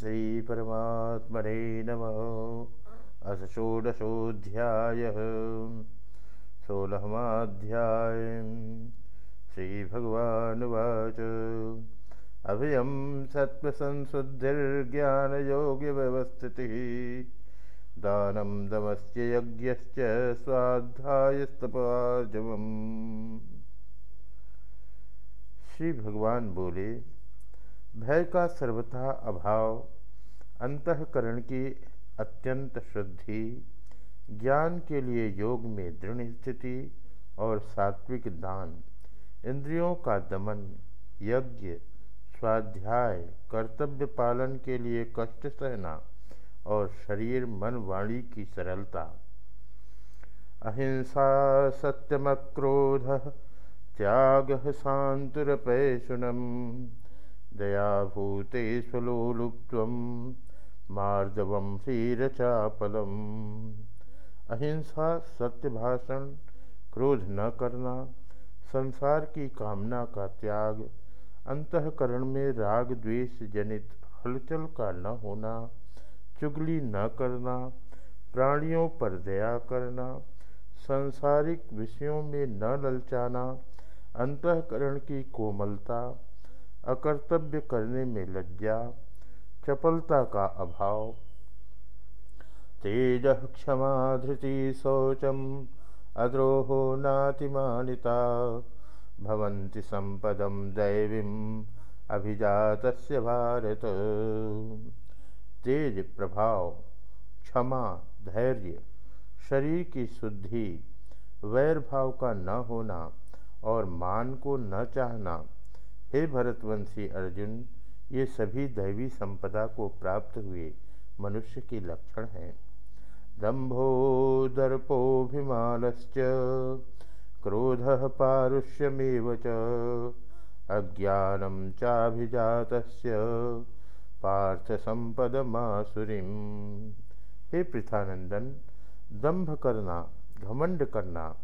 श्रीपरमात्मने नमः। अथ षोडशोऽध्यायः। सोलहमाध्याय श्रीभगवानुवाच। अभयं सत्त्वसंशुद्धिर्ज्ञानयोग्यव्यवस्थितिः। दानं दमस्य यज्ञश्च स्वाध्यायस्तपाजवम् श्री भगवान बोले भय का सर्वथा अभाव, अंतकरण की अत्यंत शुद्धि, ज्ञान के लिए योग में दृढ़ स्थिति और सात्विक दान, इंद्रियों का दमन, यज्ञ, स्वाध्याय, कर्तव्य पालन के लिए कष्ट सहना और शरीर मन वाणी की सरलता। अहिंसा सत्यम क्रोध त्याग शांतुरपैशुनम दयाभूते स्वलोलुप्व मार्दव क्षीरचापलम। अहिंसा सत्य भाषण क्रोध न करना, संसार की कामना का त्याग, अंतकरण में राग द्वेष जनित हलचल का न होना, चुगली न करना, प्राणियों पर दया करना, सांसारिक विषयों में न ललचाना, अंतकरण की कोमलता अकर्तव्य करने में लज्जा चपलता का अभाव। तेज क्षमा धृति शौचम, अद्रोहो नातिमानिता। भवन्ति संपदम दैवीम अभिजात भारत। तेज प्रभाव, क्षमा, धैर्य, शरीर की शुद्धि, वैर भाव का न होना और मान को न चाहना। हे भरतवंशी अर्जुन, ये सभी दैवी संपदा को प्राप्त हुए मनुष्य के लक्षण हैं। दंभो दर्पोभिमानश्च, क्रोध पारुष्यमेव च अज्ञानम चाभिजात पार्थ संपद मासुरीम हे पृथानंदन दंभ करना, घमंड करना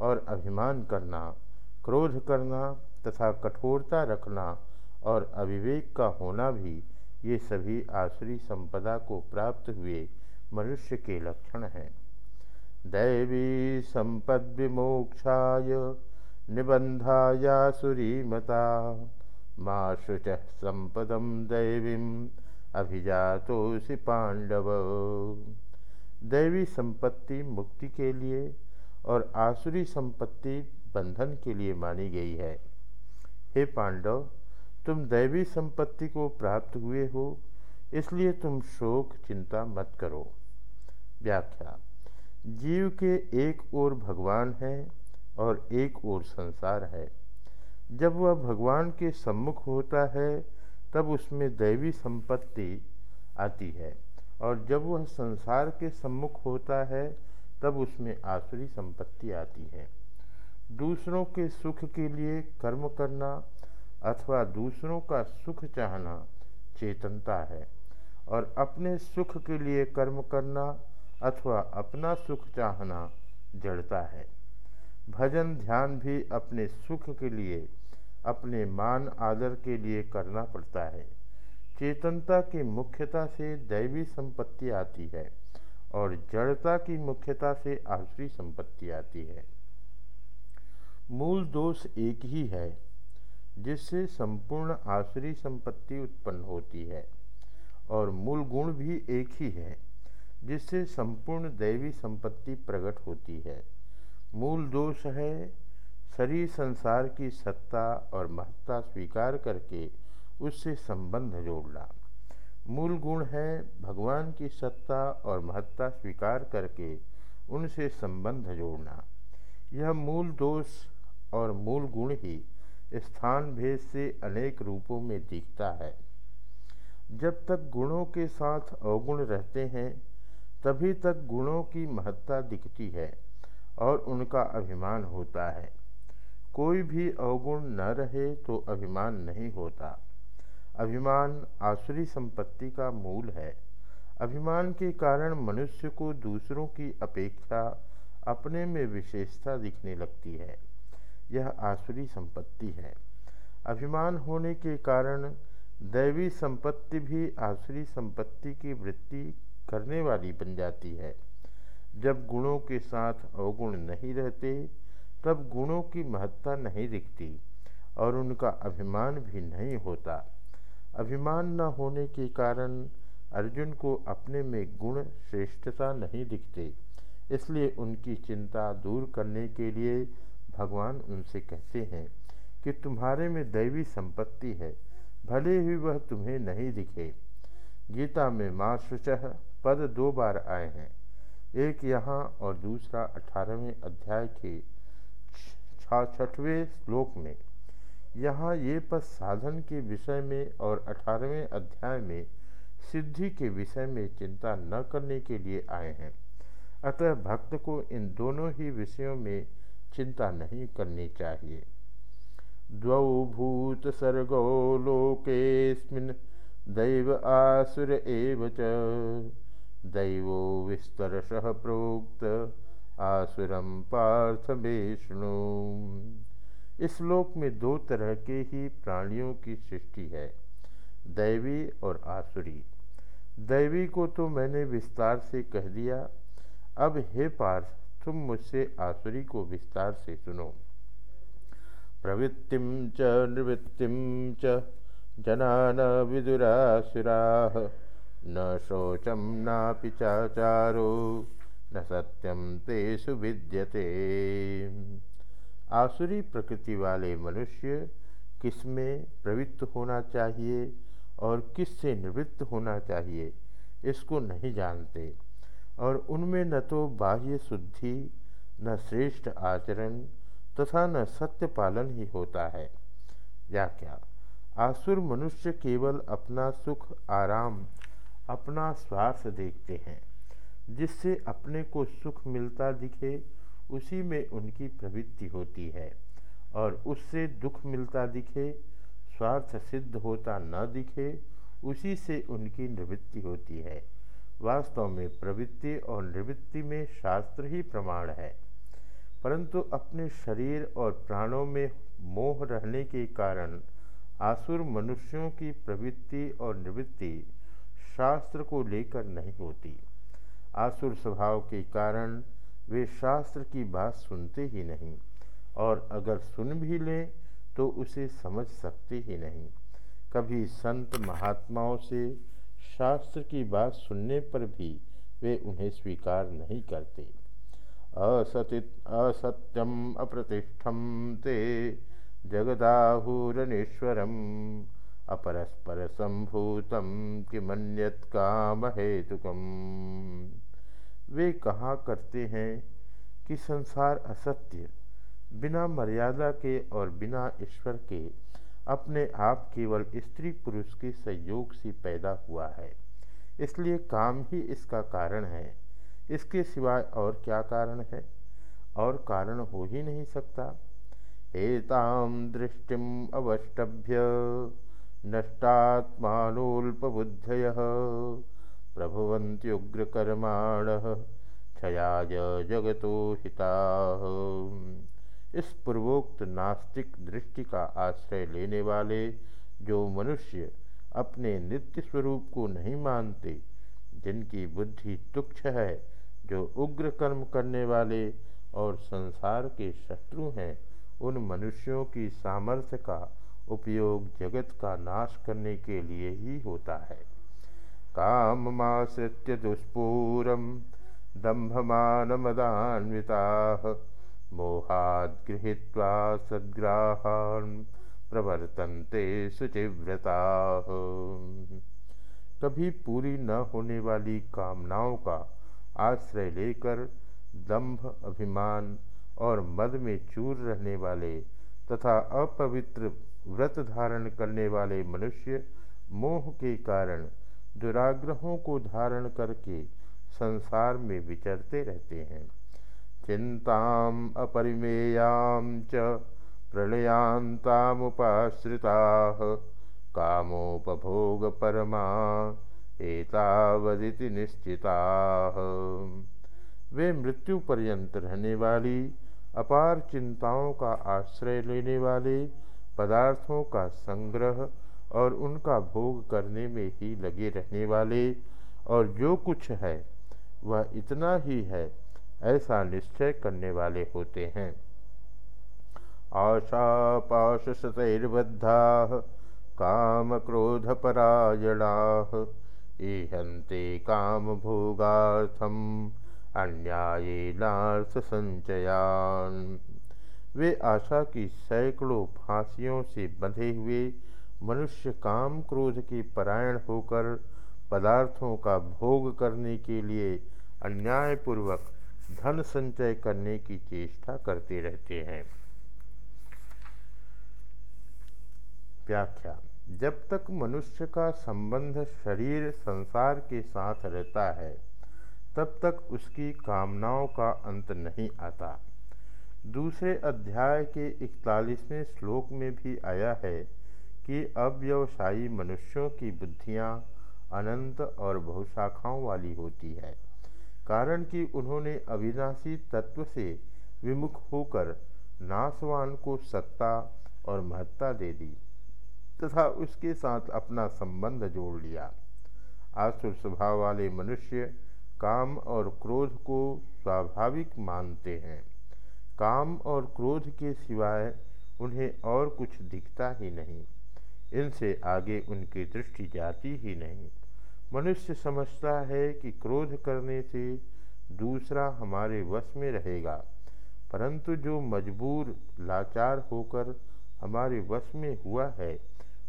और अभिमान करना, क्रोध करना तथा कठोरता रखना और अविवेक का होना भी ये सभी आसुरी संपदा को प्राप्त हुए मनुष्य के लक्षण हैं। दैवी संपद विमोक्षाय निबंधायासुरी मता माँ शुच संपदम दैवीम अभिजातोषि पांडव। दैवी संपत्ति मुक्ति के लिए और आसुरी संपत्ति बंधन के लिए मानी गई है। हे पांडव, तुम दैवी संपत्ति को प्राप्त हुए हो, इसलिए तुम शोक, चिंता मत करो। व्याख्या, जीव के एक ओर भगवान है और एक ओर संसार है। जब वह भगवान के सम्मुख होता है, तब उसमें दैवी संपत्ति आती है और जब वह संसार के सम्मुख होता है, तब उसमें आसुरी संपत्ति आती है। दूसरों के सुख के लिए कर्म करना अथवा दूसरों का सुख चाहना चेतनता है। और अपने सुख के लिए कर्म करना अथवा अपना सुख चाहना जड़ता है। भजन ध्यान भी अपने सुख के लिए, अपने मान आदर के लिए करना पड़ता है। चेतनता की मुख्यता से दैवी संपत्ति आती है और जड़ता की मुख्यता से आसुरी संपत्ति आती है। मूल दोष एक ही है, जिससे संपूर्ण आसुरी संपत्ति उत्पन्न होती है, और मूल गुण भी एक ही है, जिससे संपूर्ण दैवी संपत्ति प्रकट होती है। मूल दोष है, शरीर संसार की सत्ता और महत्ता स्वीकार करके उससे संबंध जोड़ना। मूल गुण है, भगवान की सत्ता और महत्ता स्वीकार करके उनसे संबंध जोड़ना। यह मूल दोष और मूल गुण ही स्थान भेद से अनेक रूपों में दिखता है। जब तक गुणों के साथ अवगुण रहते हैं, तभी तक गुणों की महत्ता दिखती है और उनका अभिमान होता है। कोई भी अवगुण न रहे तो अभिमान नहीं होता। अभिमान आसुरी संपत्ति का मूल है। अभिमान के कारण मनुष्य को दूसरों की अपेक्षा अपने में विशेषता दिखने लगती है। यह आसुरी संपत्ति है। अभिमान होने के कारण दैवी संपत्ति भी आसुरी संपत्ति की वृत्ति करने वाली बन जाती है। जब गुणों के साथ अवगुण नहीं रहते, तब गुणों की महत्ता नहीं दिखती और उनका अभिमान भी नहीं होता। अभिमान न होने के कारण अर्जुन को अपने में गुण श्रेष्ठता नहीं दिखते, इसलिए उनकी चिंता दूर करने के लिए भगवान उनसे कहते हैं कि तुम्हारे में दैवी संपत्ति है, भले ही वह तुम्हें नहीं दिखे। गीता में माँ शुचह पद दो बार आए हैं। एक यहाँ और दूसरा अठारहवें अध्याय के छठवें श्लोक में। यहाँ ये पद साधन के विषय में और अठारहवें अध्याय में सिद्धि के विषय में चिंता न करने के लिए आए हैं। अतः भक्त को इन दोनों ही विषयों में चिंता नहीं करनी चाहिए। द्वौ भूत सर्गो लोकेस्मिन् दैव आसुर एव दैवो विस्तरशः प्रोक्त आसुरम पार्थ विष्णु। इस लोक में दो तरह के ही प्राणियों की सृष्टि है, दैवी और आसुरी। दैवी को तो मैंने विस्तार से कह दिया। अब हे पार्थ तुम मुझसे आसुरी को विस्तार से सुनो। प्रवृत्ति च निवृत्ति च जना न विदुरासुरा न शोचम नापि चाचारो, न सत्यम तेषु विद्यते। आसुरी प्रकृति वाले मनुष्य किसमें प्रवृत्त होना चाहिए और किससे निवृत्त होना चाहिए, इसको नहीं जानते। और उनमें न तो बाह्य शुद्धि, न श्रेष्ठ आचरण तथा न सत्य पालन ही होता है। या क्या आसुर मनुष्य केवल अपना सुख, आराम, अपना स्वार्थ देखते हैं। जिससे अपने को सुख मिलता दिखे, उसी में उनकी प्रवृत्ति होती है। और उससे दुख मिलता दिखे, स्वार्थ सिद्ध होता न दिखे, उसी से उनकी निवृत्ति होती है। वास्तव में प्रवृत्ति और निवृत्ति में शास्त्र ही प्रमाण है। परंतु अपने शरीर और प्राणों में मोह रहने के कारण आसुर मनुष्यों की प्रवृत्ति और निवृत्ति शास्त्र को लेकर नहीं होती। आसुर स्वभाव के कारण वे शास्त्र की बात सुनते ही नहीं और अगर सुन भी लें तो उसे समझ सकते ही नहीं। कभी संत महात्माओं से शास्त्र की बात सुनने पर भी वे उन्हें स्वीकार नहीं करते। असति असत्यम, अप्रतिष्ठम ते जगदाहुरनीश्वरम, अपरस्पर संभूतम किमन्यत काम हेतुकम। वे कहा करते हैं कि संसार असत्य, बिना मर्यादा के और बिना ईश्वर के अपने आप केवल स्त्री पुरुष के संयोग से पैदा हुआ है। इसलिए काम ही इसका कारण है। इसके सिवाय और क्या कारण है? और कारण हो ही नहीं सकता। एताम दृष्टिम अवष्टभ्य नष्टात्मानुल्पबुद्धय प्रभुवंत्युग्रकर्माण क्षयाय जगतो हिता। इस पूर्वोक्त नास्तिक दृष्टि का आश्रय लेने वाले जो मनुष्य अपने नित्य स्वरूप को नहीं मानते, जिनकी बुद्धि तुक्ष है, जो उग्र कर्म करने वाले और संसार के शत्रु हैं, उन मनुष्यों की सामर्थ्य का उपयोग जगत का नाश करने के लिए ही होता है। काम माश्रित्य दुष्पूरम दंभमान मदान्विता मोहाद गृहीत्वा सद्ग्राहान प्रवर्तन्ते शुचिव्रता। कभी पूरी न होने वाली कामनाओं का आश्रय लेकर दंभ अभिमान और मद में चूर रहने वाले तथा अपवित्र व्रत धारण करने वाले मनुष्य मोह के कारण दुराग्रहों को धारण करके संसार में विचरते रहते हैं। अपरिमेयां च प्रणयान्तामुपाश्रिताः। कामोपभोगपरमा एतावदिति निश्चिताः। वे मृत्यु पर्यंत रहने वाली, अपार चिंताओं का आश्रय लेने वाले, पदार्थों का संग्रह और उनका भोग करने में ही लगे रहने वाले, और जो कुछ है, वह इतना ही है ऐसा निश्चय करने वाले होते हैं। आशा पाश सतैर्बद्धा काम क्रोध परायणा ईहंते काम भोगार्थम अन्यायेनार्थ संचयान। वे आशा की सैकड़ों फांसियों से बंधे हुए, मनुष्य काम क्रोध के परायण होकर, पदार्थों का भोग करने के लिए अन्यायपूर्वक धन संचय करने की चेष्टा करते रहते हैं। व्याख्या, जब तक मनुष्य का संबंध शरीर, संसार के साथ रहता है, तब तक उसकी कामनाओं का अंत नहीं आता। दूसरे अध्याय के इकतालीसवें श्लोक में भी आया है कि अव्यवसायी मनुष्यों की बुद्धियाँ अनंत और बहुशाखाओं वाली होती है। कारण कि उन्होंने अविनाशी तत्व से विमुख होकर नासवान को सत्ता और महत्ता दे दी तथा उसके साथ अपना संबंध जोड़ लिया। आसुर स्वभाव वाले मनुष्य काम और क्रोध को स्वाभाविक मानते हैं। काम और क्रोध के सिवाय उन्हें और कुछ दिखता ही नहीं। इनसे आगे उनकी दृष्टि जाती ही नहीं। मनुष्य समझता है कि क्रोध करने से दूसरा हमारे वश में रहेगा। परंतु जो मजबूर, लाचार होकर हमारे वश में हुआ है,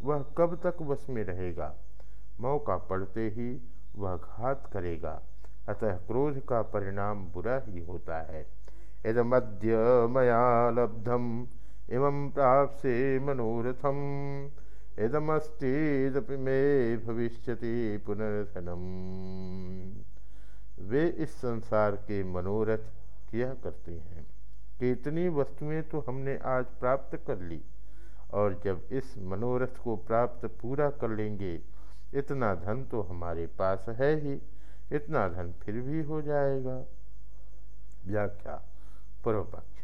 वह कब तक वश में रहेगा? मौका पड़ते ही वह घात करेगा। अतः क्रोध का परिणाम बुरा ही होता है। यदमद्य मया लब्धम, इमं प्राप्से मनोरथम। इदमस्तीदपि मे भविष्यति पुनर्धनम। वे इस संसार के मनोरथ किया करते हैं कि इतनी वस्तुएँ तो हमने आज प्राप्त कर ली, और जब इस मनोरथ को प्राप्त पूरा कर लेंगे, इतना धन तो हमारे पास है ही, इतना धन फिर भी हो जाएगा। व्याख्या पूर्व पक्ष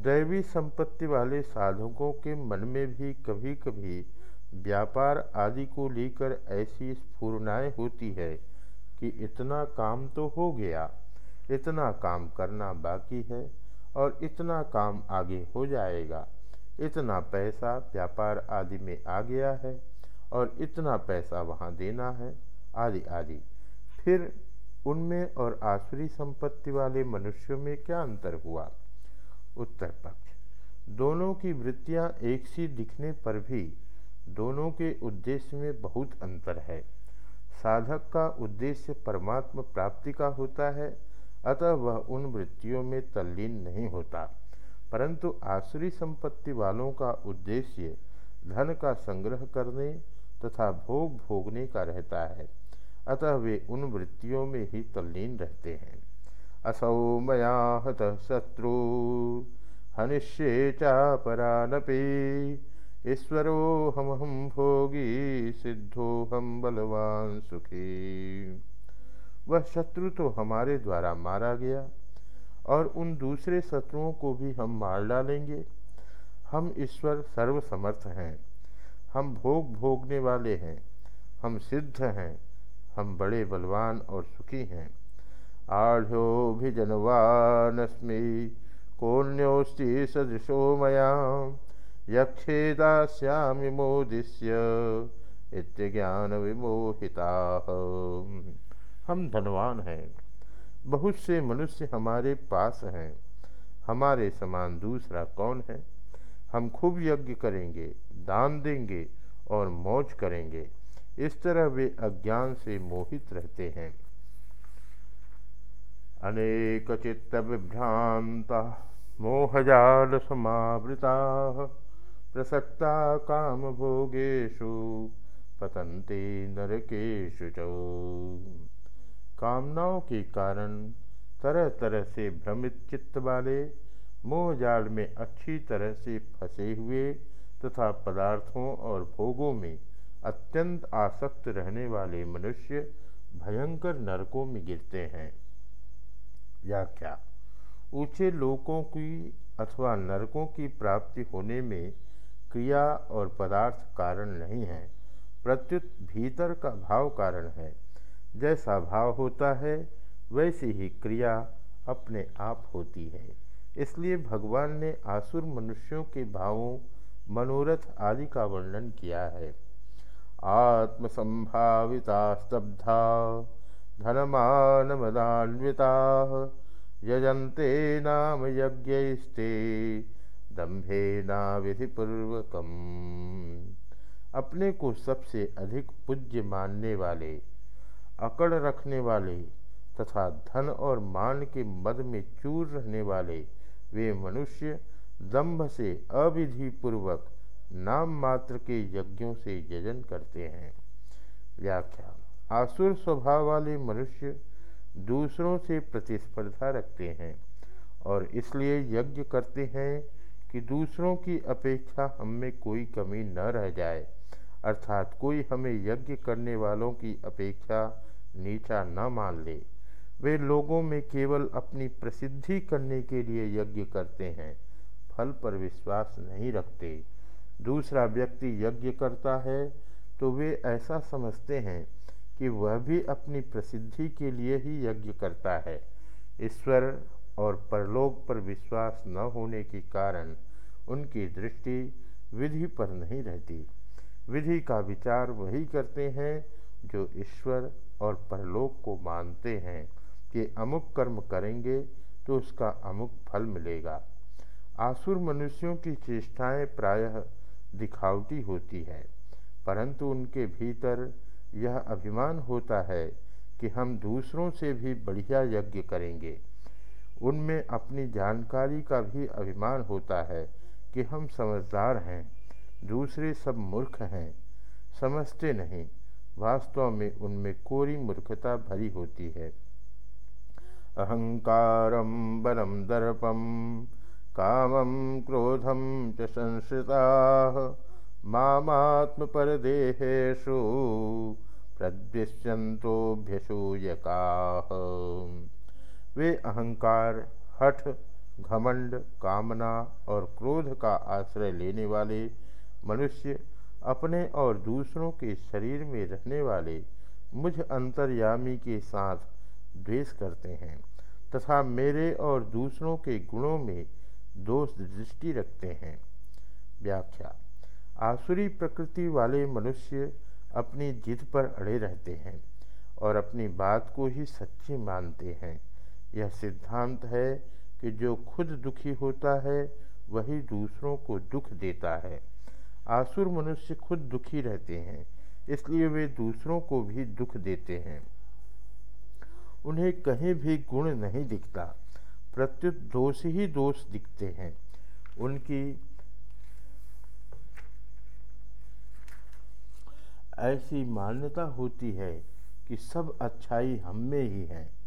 दैवी संपत्ति वाले साधकों के मन में भी कभी कभी व्यापार आदि को लेकर ऐसी स्फूर्णाएँ होती है कि इतना काम तो हो गया, इतना काम करना बाकी है और इतना काम आगे हो जाएगा। इतना पैसा व्यापार आदि में आ गया है और इतना पैसा वहाँ देना है, आदि आदि। फिर उनमें और आसुरी संपत्ति वाले मनुष्यों में क्या अंतर हुआ? उत्तर पक्ष। दोनों की वृत्तियाँ एक सी दिखने पर भी दोनों के उद्देश्य में बहुत अंतर है। साधक का उद्देश्य परमात्मा प्राप्ति का होता है, अतः वह उन वृत्तियों में तल्लीन नहीं होता। परंतु आसुरी संपत्ति वालों का उद्देश्य धन का संग्रह करने तथा भोग भोगने का रहता है, अतः वे उन वृत्तियों में ही तल्लीन रहते हैं। असौ मया हत शत्रु, हनिष्ये चापरानपी ईश्वरो हम हम भोगी, सिद्धो हम बलवान सुखी। वह शत्रु तो हमारे द्वारा मारा गया और उन दूसरे शत्रुओं को भी हम मार डालेंगे। हम ईश्वर सर्वसमर्थ हैं। हम भोग भोगने वाले हैं। हम सिद्ध हैं। हम बड़े बलवान और सुखी हैं। आढ़ो भी जनवानस्मी कोन्योस्ति सदृशो मया। यक्षेदास्यामि मोदिष्य ज्ञान विमोहिता हम धनवान हैं। बहुत से मनुष्य हमारे पास हैं। हमारे समान दूसरा कौन है? हम खूब यज्ञ करेंगे, दान देंगे और मौज करेंगे। इस तरह वे अज्ञान से मोहित रहते हैं। अनेक चित्त विभ्रांता, मोहजाल समावृता। प्रसक्ता काम भोगेशु पतंते नरकेशु कामनाओं के कारण तरह तरह से भ्रमित चित्त वाले मोहजाल में अच्छी तरह से फंसे हुए तथा पदार्थों और भोगों में अत्यंत आसक्त रहने वाले मनुष्य भयंकर नरकों में गिरते हैं। व्याख्या ऊँचे लोकों की अथवा नरकों की प्राप्ति होने में क्रिया और पदार्थ कारण नहीं है, प्रत्युत भीतर का भाव कारण है। जैसा भाव होता है, वैसी ही क्रिया अपने आप होती है। इसलिए भगवान ने आसुर मनुष्यों के भावों, मनोरथ आदि का वर्णन किया है। आत्मसंभाविता स्तब्धा धनमान मदान्विता यजंते नाम यज्ञस्ते दम्भे ना विधिपूर्वकम। अपने को सबसे अधिक पूज्य मानने वाले, अकड़ रखने वाले तथा धन और मान के मद में चूर रहने वाले, वे मनुष्य दंभ से अविधि पूर्वक नाम मात्र के यज्ञों से यजन करते हैं। व्याख्या। आसुर स्वभाव वाले मनुष्य दूसरों से प्रतिस्पर्धा रखते हैं और इसलिए यज्ञ करते हैं कि दूसरों की अपेक्षा हम में कोई कमी न रह जाए। अर्थात कोई हमें यज्ञ करने वालों की अपेक्षा नीचा न मान ले। वे लोगों में केवल अपनी प्रसिद्धि करने के लिए यज्ञ करते हैं, फल पर विश्वास नहीं रखते। दूसरा व्यक्ति यज्ञ करता है तो वे ऐसा समझते हैं कि वह भी अपनी प्रसिद्धि के लिए ही यज्ञ करता है। ईश्वर और परलोक पर विश्वास न होने के कारण उनकी दृष्टि विधि पर नहीं रहती। विधि का विचार वही करते हैं जो ईश्वर और परलोक को मानते हैं कि अमुक कर्म करेंगे तो उसका अमुक फल मिलेगा। आसुर मनुष्यों की चेष्टाएँ प्रायः दिखावटी होती है, परंतु उनके भीतर यह अभिमान होता है कि हम दूसरों से भी बढ़िया यज्ञ करेंगे। उनमें अपनी जानकारी का भी अभिमान होता है कि हम समझदार हैं, दूसरे सब मूर्ख हैं। समझते नहीं, वास्तव में उनमें कोरी मूर्खता भरी होती है। अहंकारम बलम दर्पम कामम क्रोधम च संश्रिता मामात्म परदेहेशु प्रद्विष्यंतोभ्यसूयका वे अहंकार, हठ, घमंड, कामना और क्रोध का आश्रय लेने वाले मनुष्य अपने और दूसरों के शरीर में रहने वाले मुझ अंतर्यामी के साथ द्वेष करते हैं तथा मेरे और दूसरों के गुणों में दोष दृष्टि रखते हैं। व्याख्या, आसुरी प्रकृति वाले मनुष्य अपनी जिद पर अड़े रहते हैं और अपनी बात को ही सच्ची मानते हैं। यह सिद्धांत है कि जो खुद दुखी होता है, वही दूसरों को दुख देता है। आसुर मनुष्य खुद दुखी रहते हैं, इसलिए वे दूसरों को भी दुख देते हैं। उन्हें कहीं भी गुण नहीं दिखता, प्रत्युत दोष ही दोष दिखते हैं। उनकी ऐसी मान्यता होती है कि सब अच्छाई हम में ही है।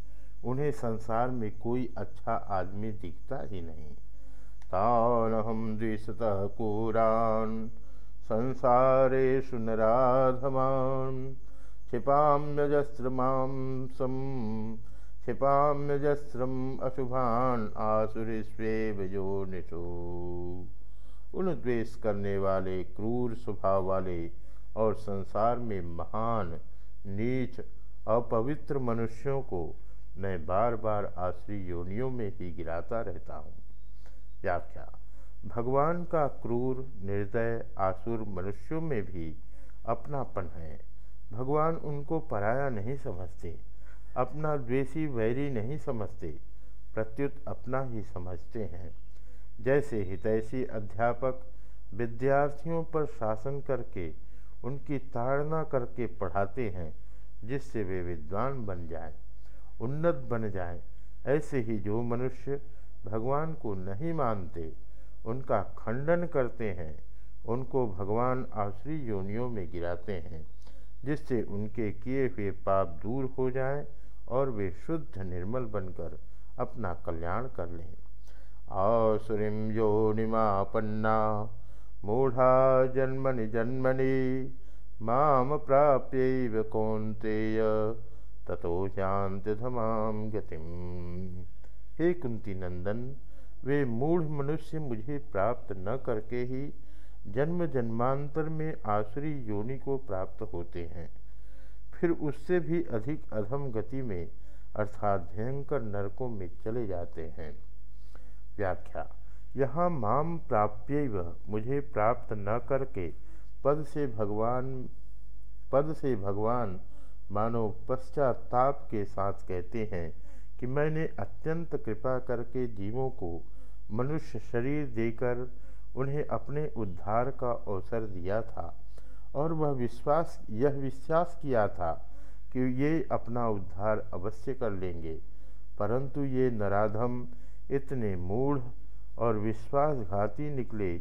उन्हें संसार में कोई अच्छा आदमी दिखता ही नहीं। तान हम द्विशतः कुरान संसारेषु नराधमान् क्षिपाम्यजस्रमांसं क्षिपाम्यजस्रम् अशुभान आसुरीस्वेव योनिषु। उन द्वेष करने वाले, क्रूर स्वभाव वाले और संसार में महान, नीच, अपवित्र मनुष्यों को मैं बार बार आश्री योनियों में ही गिराता रहता हूँ। व्याख्या भगवान का क्रूर निर्दय आसुर मनुष्यों में भी अपनापन है। भगवान उनको पराया नहीं समझते अपना द्वेषी वैरी नहीं समझते प्रत्युत अपना ही समझते हैं। जैसे हितैषी अध्यापक विद्यार्थियों पर शासन करके उनकी ताड़ना करके पढ़ाते हैं जिससे वे विद्वान बन जाएँ, उन्नत बन जाए। ऐसे ही जो मनुष्य भगवान को नहीं मानते, उनका खंडन करते हैं, उनको भगवान आश्री योनियों में गिराते हैं, जिससे उनके किए हुए पाप दूर हो जाएँ और वे शुद्ध निर्मल बनकर अपना कल्याण कर लें। आसुरीम योनिमापन्ना, मूढ़ा जन्मनि जन्मनि, माम प्राप्य कौंतेय ततो जानते धमाम गतिम। हे कुंती नंदन, वे मूढ़ मनुष्य मुझे प्राप्त न करके ही जन्म जन्मांतर में आसुरी योनि को प्राप्त होते हैं। फिर उससे भी अधिक अधम गति में, अर्थात भयंकर नरकों में चले जाते हैं। व्याख्या, यहाँ माम प्राप्य मुझे प्राप्त न करके पद से भगवान, पद से भगवान मानो पश्चाताप के साथ कहते हैं कि मैंने अत्यंत कृपा करके जीवों को मनुष्य शरीर देकर उन्हें अपने उद्धार का अवसर दिया था और वह विश्वास, यह विश्वास किया था कि ये अपना उद्धार अवश्य कर लेंगे। परंतु ये नराधम, इतने मूढ़ और विश्वासघाती निकले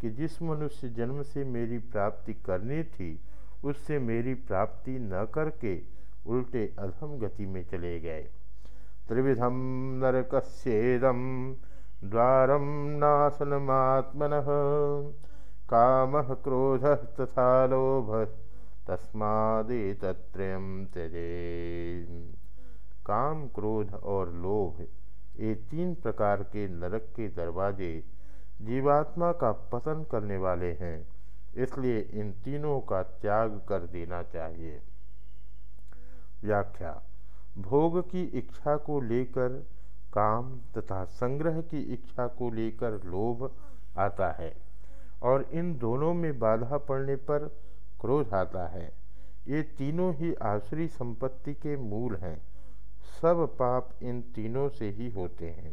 कि जिस मनुष्य जन्म से मेरी प्राप्ति करनी थी उससे मेरी प्राप्ति न करके उल्टे अधम गति में चले गए। त्रिविधम नरकस्येदम द्वारम नाशनमात्मन काम क्रोध तथा लोभ तस्मादेतत्रयम त्यजे। काम, क्रोध और लोभ ये तीन प्रकार के नरक के दरवाजे जीवात्मा का पतन करने वाले हैं। इसलिए इन तीनों का त्याग कर देना चाहिए। व्याख्या, भोग की इच्छा को लेकर काम तथा संग्रह की इच्छा को लेकर लोभ आता है और इन दोनों में बाधा पड़ने पर क्रोध आता है। ये तीनों ही आसुरी संपत्ति के मूल हैं। सब पाप इन तीनों से ही होते हैं।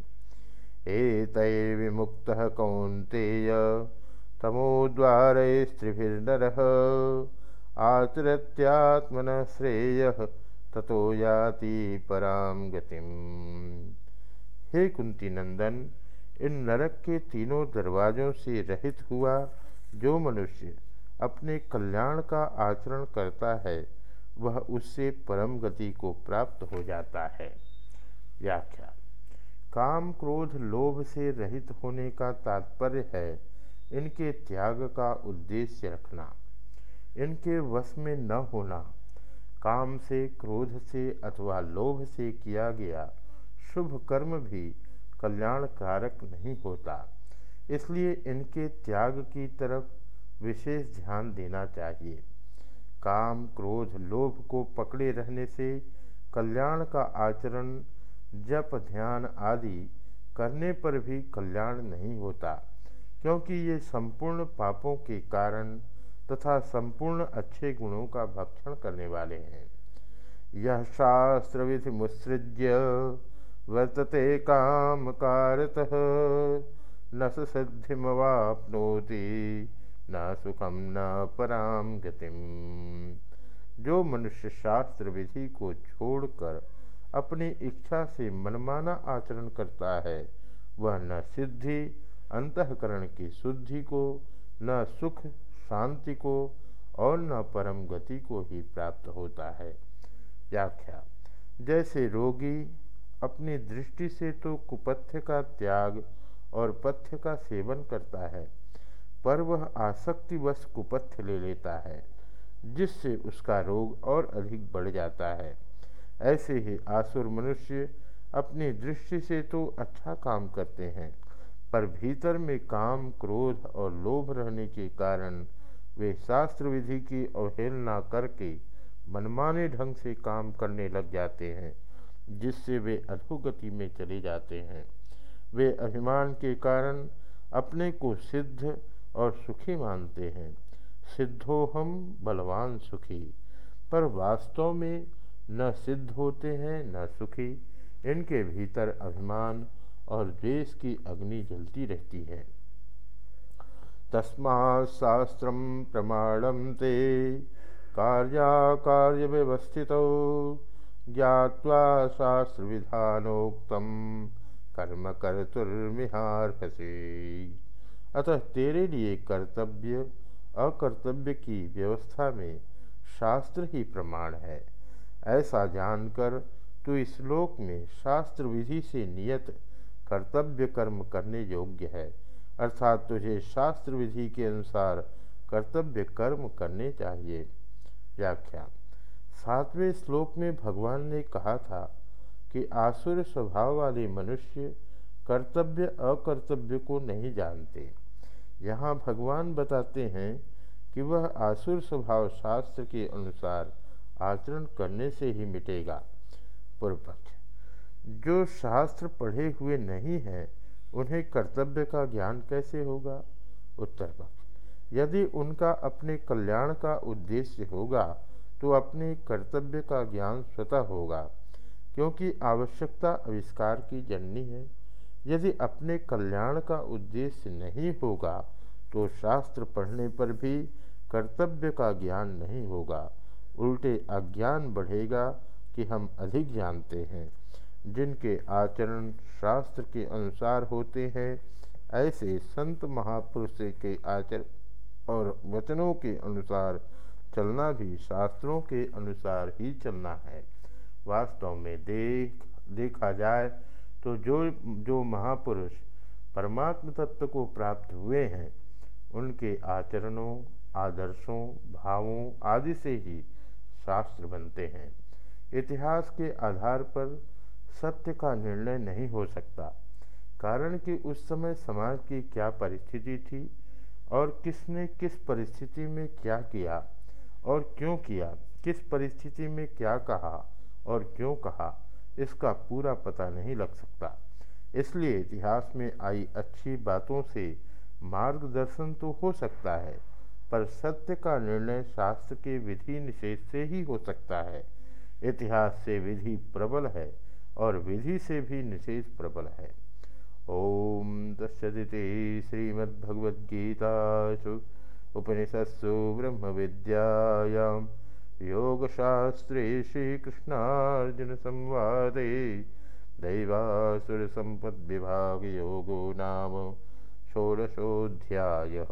ए तय विमुक्त कौंतेय तमोद्वार स्त्रिभिर्नर आचरत्यात्मन श्रेय ततो याति पराम गतिम। हे कुंती नंदन, इन नरक के तीनों दरवाजों से रहित हुआ जो मनुष्य अपने कल्याण का आचरण करता है, वह उससे परम गति को प्राप्त हो जाता है। व्याख्या। काम क्रोध लोभ से रहित होने का तात्पर्य है इनके त्याग का उद्देश्य रखना, इनके वश में न होना, काम से, क्रोध से अथवा लोभ से किया गया शुभ कर्म भी कल्याण कारक नहीं होता। इसलिए इनके त्याग की तरफ़ विशेष ध्यान देना चाहिए। काम, क्रोध, लोभ को पकड़े रहने से कल्याण का आचरण, जप, ध्यान आदि करने पर भी कल्याण नहीं होता। क्योंकि ये संपूर्ण पापों के कारण तथा संपूर्ण अच्छे गुणों का भक्षण करने वाले हैं। यह शास्त्र विधि मुसृज्य वर्तते काम कारत न सिद्धिमवापनोति, न सुखम न पराम गतिम। जो मनुष्य शास्त्र विधि को छोड़कर अपनी इच्छा से मनमाना आचरण करता है, वह न सिद्धि अंतकरण की शुद्धि को, न सुख शांति को और न परम गति को ही प्राप्त होता है। व्याख्या, जैसे रोगी अपनी दृष्टि से तो कुपथ्य का त्याग और पथ्य का सेवन करता है, पर वह आसक्तिवश कुपथ्य ले लेता है, जिससे उसका रोग और अधिक बढ़ जाता है। ऐसे ही आसुर मनुष्य अपनी दृष्टि से तो अच्छा काम करते हैं पर भीतर में काम, क्रोध और लोभ रहने के कारण वे शास्त्र विधि की अवहेलना करके मनमाने ढंग से काम करने लग जाते हैं, जिससे वे अधोगति में चले जाते हैं। वे अभिमान के कारण अपने को सिद्ध और सुखी मानते हैं। सिद्धो हम बलवान सुखी, पर वास्तव में न सिद्ध होते हैं, न सुखी। इनके भीतर अभिमान और द्वेष की अग्नि जलती रहती है। तस्मा शास्त्र प्रमाणम ते कार्याकार्य व्यवस्थित ज्ञावा शास्त्र विधानोक्त कर्म कर्तुर्मिहार्हसे अतः तेरे लिए कर्तव्य, अकर्तव्य की व्यवस्था में शास्त्र ही प्रमाण है। ऐसा जानकर तू इस श्लोक में शास्त्र विधि से नियत कर्तव्य कर्म करने योग्य है। अर्थात तुझे शास्त्र विधि के अनुसार कर्तव्य कर्म करने चाहिए। व्याख्या। सातवें श्लोक में भगवान ने कहा था कि आसुर स्वभाव वाले मनुष्य कर्तव्य अकर्तव्य को नहीं जानते। यहाँ भगवान बताते हैं कि वह आसुर स्वभाव शास्त्र के अनुसार आचरण करने से ही मिटेगा। पूर्व पक्ष जो शास्त्र पढ़े हुए नहीं हैं, उन्हें कर्तव्य का ज्ञान कैसे होगा? उत्तर यदि उनका अपने कल्याण का उद्देश्य होगा तो अपने कर्तव्य का ज्ञान स्वतः होगा, क्योंकि आवश्यकता आविष्कार की जननी है। यदि अपने कल्याण का उद्देश्य नहीं होगा तो शास्त्र पढ़ने पर भी कर्तव्य का ज्ञान नहीं होगा। उल्टे अज्ञान बढ़ेगा कि हम अधिक जानते हैं। जिनके आचरण शास्त्र के अनुसार होते हैं, ऐसे संत महापुरुष के आचरण और वचनों के अनुसार चलना भी शास्त्रों के अनुसार ही चलना है। वास्तव में देख, देखा जाए तो जो जो महापुरुष परमात्म तत्व को प्राप्त हुए हैं, उनके आचरणों, आदर्शों, भावों आदि से ही शास्त्र बनते हैं। इतिहास के आधार पर सत्य का निर्णय नहीं हो सकता। कारण कि उस समय समाज की क्या परिस्थिति थी और किसने किस परिस्थिति में क्या किया और क्यों किया, किस परिस्थिति में क्या कहा और क्यों कहा, इसका पूरा पता नहीं लग सकता। इसलिए इतिहास में आई अच्छी बातों से मार्गदर्शन तो हो सकता है, पर सत्य का निर्णय शास्त्र के विधि निषेध से ही हो सकता है। इतिहास से विधि प्रबल है। और विधि से भी निषेध प्रबल है। ओम तस्दिति श्रीमद्भगवद्गीतासु उपनिषत्सु ब्रह्म श्रीकृष्णार्जुन संवादे दैवासुर संपद्विभाग योगो नाम षोडशोऽध्यायः।